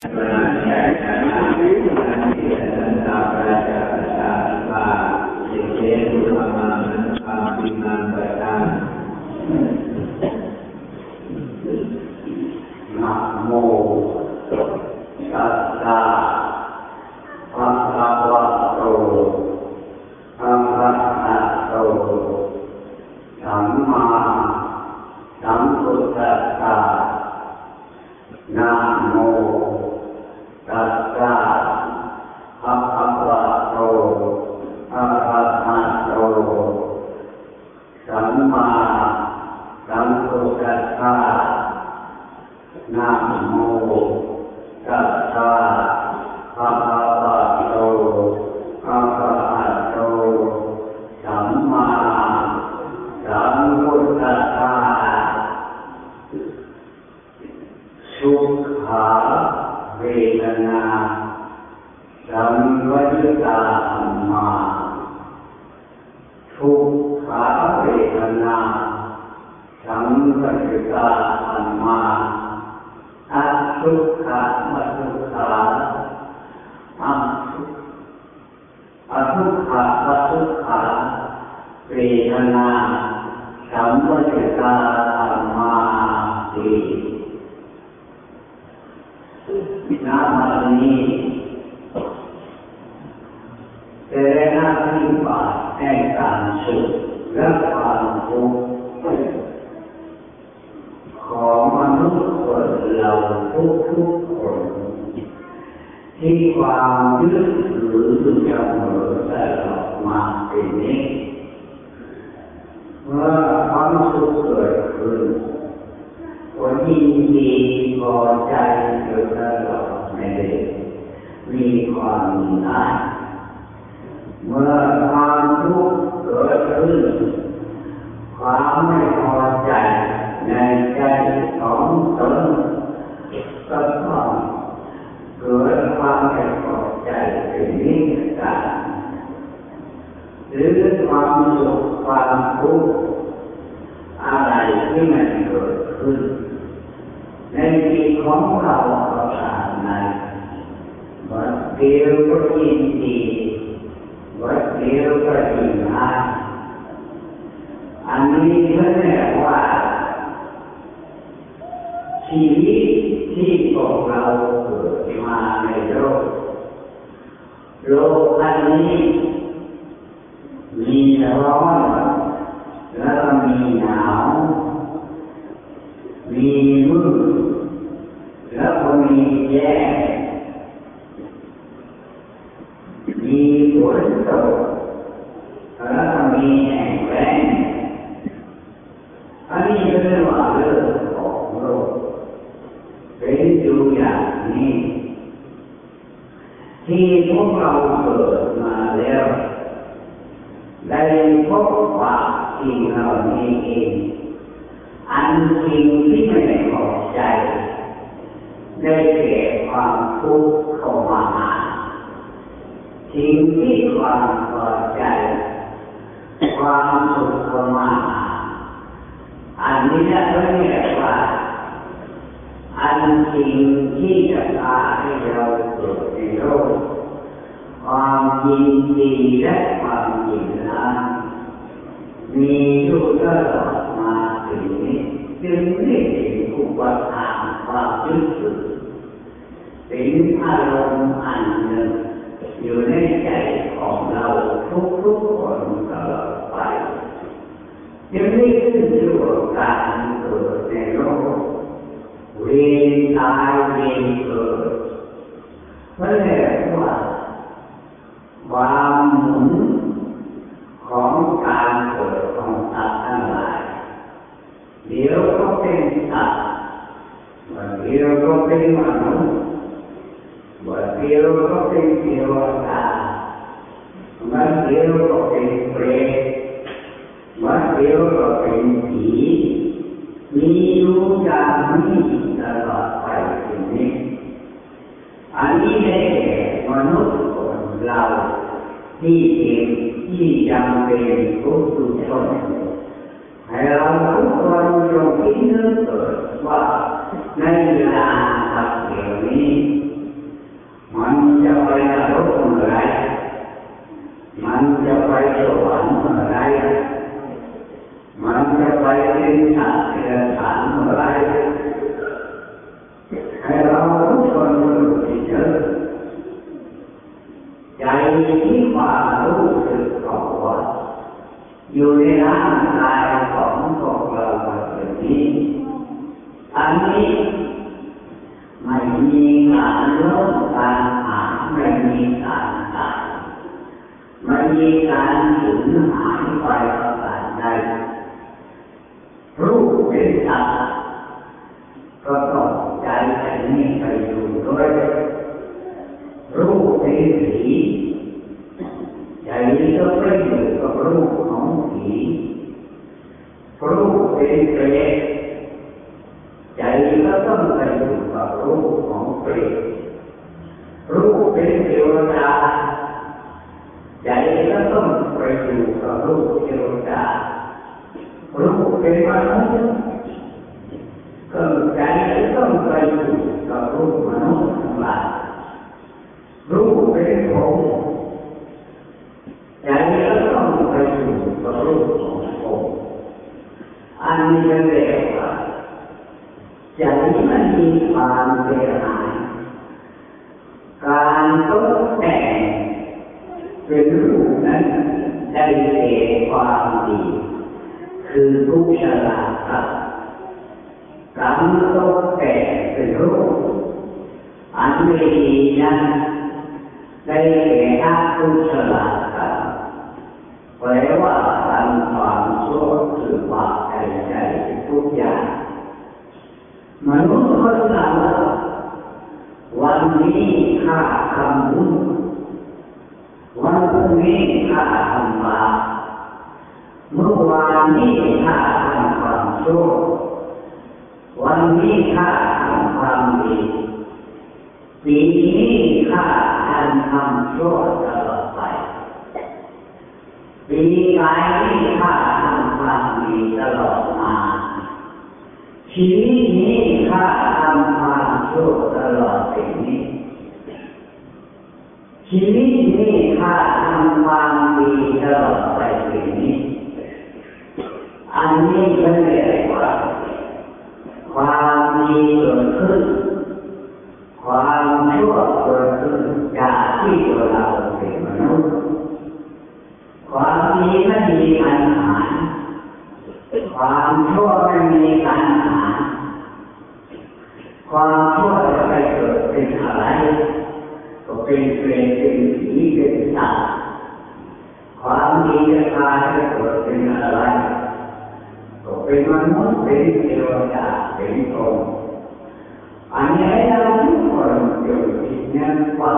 นะโมตัสสะภะคะวะโตอะระหะโตสัมมาสัมพุทธัสสะนะโมตัสสะภะคะวะโตอะระหะโตสัมมาสัมพุทธัสสะ นะโมตัสสะภะคะวะโตอะระหะโตสัมมาสัมพุทธัสสะสุขาเวทนาสัมวยุตาธัมมาทุกขาเวทนาสัมวยุตาธัมมาอัตทุกขะมัทุกขาอัตทุกอัตทุกขะมัทุกขาเวทนา สัมปยุตาธรรมาตินามานี้เป็นาที่บาแห่งการสุขและความทุกข์ของมนุษย์คนเราทุกทุกคน ที่ความยึดถือจะเหมือตลอดมาเป็นนี้ เมื่อความสุขเกิดขึ้นคนยินดีพอใจอยู่ตลอดในเด็กมีความมีได้เมื่อความทุกข์เกิดขึ้นความไม่พอใจในใจของตนก็ต้องเกิดความไม่พอใจเป็นนิสัยหรือความสุขความทุกข์อะไรที่มันเกิดขึ้น ในจิตของเราก็ตามใน วัดเดียวก็ยินดีวัดเดียวก็ยินร้ายอันนี้เขาเรียกว่าชีวิตที่พวกเราเกิดมาในโลกโลกอันนี้มีร้อน ได้พบว่าสิ่งเหล่านี้เองอันสิ่งที่ไม่พอใจได้แก่ความทุกข์เข้ามาสิ่งที่ความพอใจ ความสุขเข้ามาอันนี้จะเรียกว่าอันสิ่งที่จะพาให้เราเกิดในโลกความ ยินดีและความยินร้ายมีอยู่ตลอดมาถึงนี้จึงเรียกถึงอุปทานความยึดถือเป็นอารมณ์อันหนึ่งอยู่ในใจของเราทุกๆคนตลอดไปยังไม่ขึ้นอยู่กับการเกิดในโลกเวียนตายเวียนเกิดเพราะเรียกว่าความหมุนของการเกิดของสัตว์ทั้งหลายเดี๋ยวก็เป็นสัตว์วันเดี ยวก็เป็นมนุษย์วันเดียวก็เป็นเทวดาวันเดียวก็เป็นเปรต วัดเดียวก็เป็นผีมีรู้อย่างนี้ตลอดไปถึงนี้ อันนี้ได้แก่มนุษย์คนเราที่เ อันนี้ไม่มีการลดการหาไม่มีการตัดไม่มีการสูญหายไปประการใดรูปเป็นสัตว์ก็ต้องใจอันนี้ไปอยู่ด้วย รูปเป็นผีใจนี้ก็ไปอยู่กับรูปของผีรูปเป็นเปรตใจก็ต้องไปอยู่กับ รูปของเปรตรูปเป็นเทวดาใจก็ต้องไปอยู่กับรูปเทวดารูปเป็นมนุษย์ก็ใจก็ต้องไปอยู่กับรูปมนุษย์ทั้งหลายรูปเป็นผมใจก็ต้องไปอยู่กับรูปของผมอันนี้เรียกว่าใจมันมี ความเสียหาย การตกแต่งเป็นรูปนั้นได้เกิดความดี คือทุกชลาครับการตกแต่งเป็นรูปอันไม่ดีนั้นได้แก่อาทุกชลาครับแปลว่าทำความชั่วหรือบาปใดๆทุกอย่าง มนุษย์ก็ถามว่าวันนี้ข้าทำบุญวันพรุ่งนี้ข้าทำบาปเมื่อวานนี้ข้าทำความชั่ววันนี้ข้าทำความดีปีนี้ข้าทำความชั่วตลอดไปปีกายนี้ข้าทำความดีตลอดมา ชีวิตนี้ข้าทำความชั่วตลอดไปนี้ ชีวิตนี้ข้าทำความดีตลอดไปปีนี้ อันนี้เป็นเรียกว่า ความดีเกิดขึ้น ความชั่วเกิดขึ้นจากที่ตัวเราเป็นมนุษย์ ความดีไม่มีปัญหาความชั่วไม่มีปัญหา ความชั่วจะไปเกิดเป็นอะไร ก็เป็นเปรตเป็นผีเป็นสัตว์ความดีจะพาให้เกิดเป็นอะไรก็เป็นมนุษย์เป็นเทวดาเป็นพรหมอันนี้เราทุกคนอยู่ที่นั่นว่า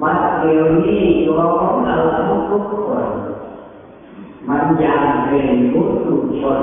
บัดเดี๋ยวนี้ตัวของเราทุกคน มันยังเป็นผู้ทุชน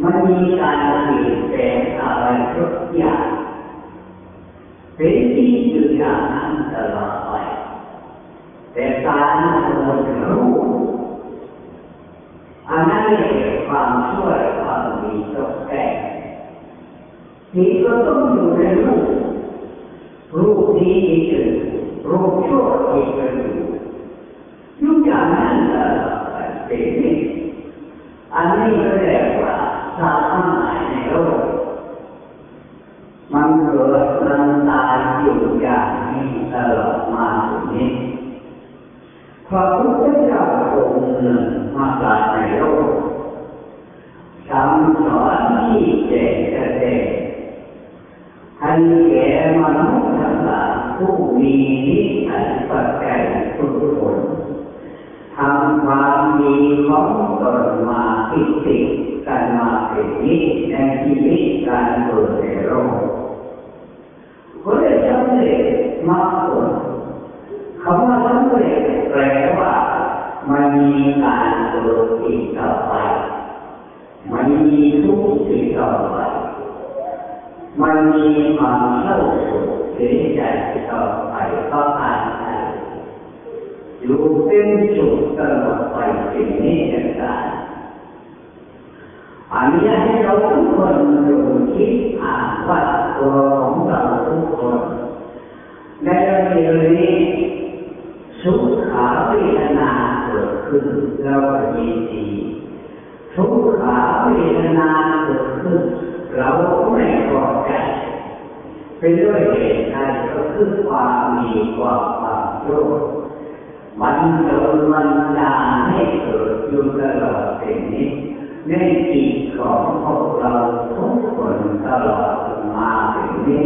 มีการ้อนและความหนาวเหมือนกับมือกับแดดเปลี่ยนไปเปลี่ยนมาอยู่ตลอดเป็นนี้เดี๋ยวนี้จิตของเรานั้นมันมีการเปลี่ยนแปลงอะไรทุกอย่างเป็นที่อยู่อย่างนั้นตลอดไปแต่การโดนรู้อันนั้นเรียกความช่วยความดีตกแต่งที่ก็ต้องอยู่ในรูปรูปดีที่จะรูปชั่วที่จะอยู่อยู่อย่างนั้นตลอดไปเป็นนี้อันนี้ก็เรียกว่า สัตว์ทั้งหลายในโลกมันเกิดมันตายอยู่อย่างนี้ตลอดมาถึงนี้พระพุทธเจ้าองค์หนึ่งมาตายในโลกคำสอนที่แจกแจงให้แก่มนุษย์ทั้งหลายผู้มีนิสัยปัจจัยทุกคน ทำความดีของตนมาติดติดกันมาเป็นนิดในชีวิตการเกิดในโลกก็ได้สำเร็จมากผลคำว่าสำเร็จแปลว่ามันมีการเกิดอีกต่อไป มันมีทุกข์อีกต่อไป มันมีความเศร้าโศกเสียใจต่อไปก็ผ่านไป อยู่เป็นสุขตลอดไปสิ่งนี้จะได้อันนี้ให้เราทุกคนจงคิดอ่านว่าตัวของเราทุกคนในเรื่องนี้สุขาเวทนาเกิดขึ้นเราก็ยินดีทุกขาเวทนาเกิดขึ้นเราก็ไม่พอใจเป็นด้วยเหตุใดก็คือความมีความความโกรา ทุกคนตลอดมาถึงนี้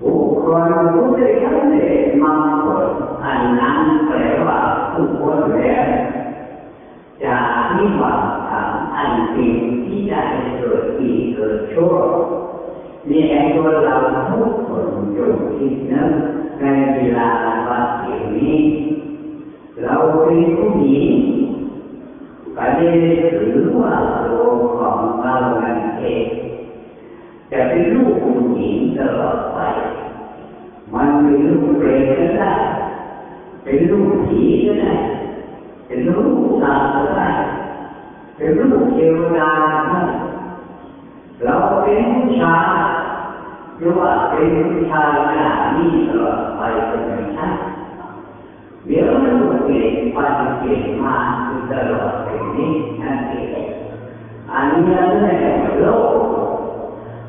บุคคลผู้ได้สำเร็จมาผลอันนั้นแปลว่าทุกคนแล้วจะมีความทำอันสิ่งที่ได้เ่ถือว่าตัวของเรานั่นเองจะเป็นลูกผู้หญิงตลอดไป มันเป็นลูกเปรตก็ได้เป็นลูกผีก็ได้เป็นลูกตาก็ได้เป็นลูกเทวดาก็ได้เราเป็นผู้ชายหรือว่าเป็นผู้ชายขนาดนี้ตลอดไปเป็นไม่ใช่ Biarlah mungkin pada firman kita luar ini nanti. Anya lo,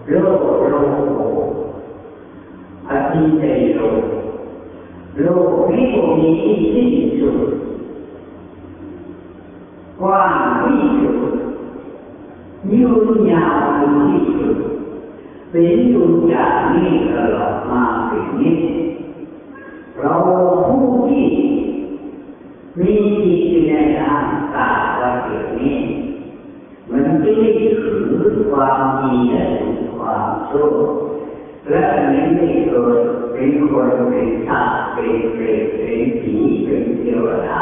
lo, lo, hati dari lo, lo ini ini itu, kuang itu, nyonya itu, beliau jadi kalau mati ini. เองอันนี้นั่นแหละโลกโลกโลกอธิเตโลกโลกนี้ก็มีที่สิ้นกว้างที่สุดยืนยาวที่สุดเป็นอยู่อย่างนี้มาถึงนี้เราผู้ที่มีจิตในทางตาว่าเดี๋ยวนี้มันจะได้ถือความดีและความชั่วและอันนี้ไม่เกิดเป็นคนเป็นสัตว์เป็นเปรตเป็นผีเป็นเทวดา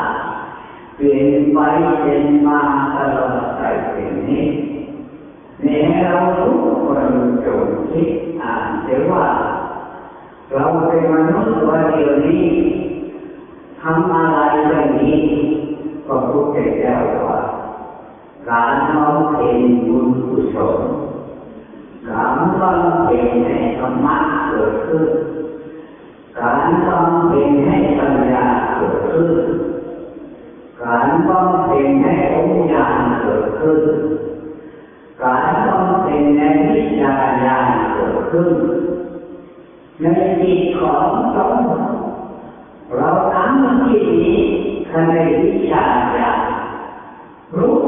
เปลี่ยนไปเป็นมาตลอดไปเป็นนี้เนี่ยเราทุกคนจงคิดอ่านเสียว่า เราเป็นมนุษย์วันเดียวนี้ทำอะไรเรื่องนี้ก็พุทธเจ้าว่าการน้อมเพ็ญบุญกุศลการน้อมเพ็ญให้ธรรมะเกิดขึ้น การน้อมเพ็ญให้ปัญญาเกิดขึ้น การน้อมเพ็ญให้องค์ญาณเกิดขึ้น การต้องเป็นในวิชาญาณเกิดขึ้น ในจิตของสงเราทำจิตนี้ในวิชาญาณรู้